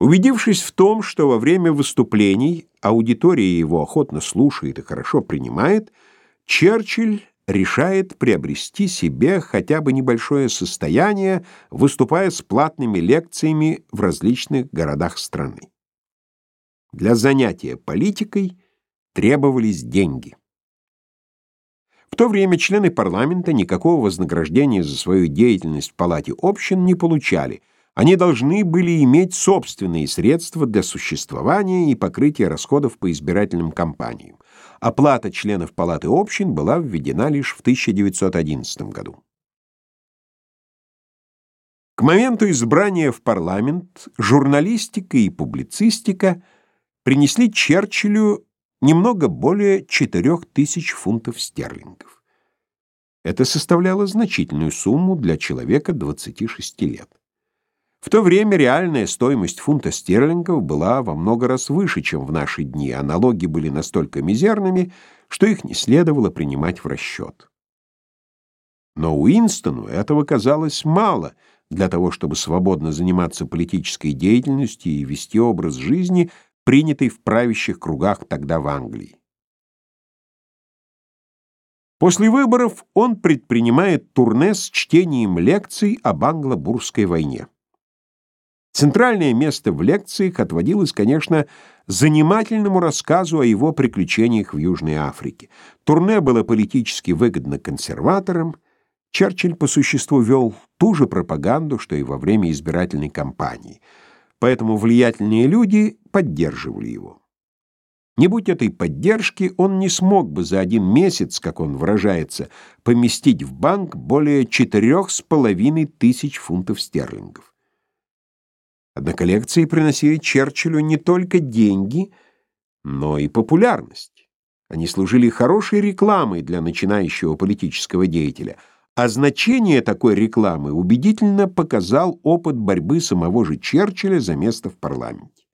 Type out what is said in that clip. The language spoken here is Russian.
Убедившись в том, что во время выступлений аудитория его охотно слушает и хорошо принимает, Черчилль решает приобрести себе хотя бы небольшое состояние, выступая с платными лекциями в различных городах страны. Для занятия политикой требовались деньги. В то время члены парламента никакого вознаграждения за свою деятельность в палате общин не получали. Они должны были иметь собственные средства для существования и покрытия расходов по избирательным кампаниям. Оплата членов палаты общин была введена лишь в 1911 году. К моменту избрания в парламент журналистика и публицистика принесли Черчиллю немного более 4000 фунтов стерлингов. Это составляло значительную сумму для человека 26 лет. В то время реальная стоимость фунта стерлингов была во много раз выше, чем в наши дни, а налоги были настолько мизерными, что их не следовало принимать в расчет. Но Уинстону этого казалось мало для того, чтобы свободно заниматься политической деятельностью и вести образ жизни, принятый в правящих кругах тогда в Англии. После выборов он предпринимает турне с чтением лекций об англо-бурской войне. Центральное место в лекциях отводилось, конечно, занимательному рассказу о его приключениях в Южной Африке. Турне было политически выгодно консерваторам. Черчилль по существу вел ту же пропаганду, что и во время избирательной кампании. Поэтому влиятельные люди поддерживали его. Не будь этой поддержки, он не смог бы за один месяц, как он выражается, поместить в банк более четырех с половиной тысяч фунтов стерлингов. Однако лекции приносили Черчиллю не только деньги, но и популярность. Они служили хорошей рекламой для начинающего политического деятеля, а значение такой рекламы убедительно показал опыт борьбы самого же Черчилля за место в парламенте.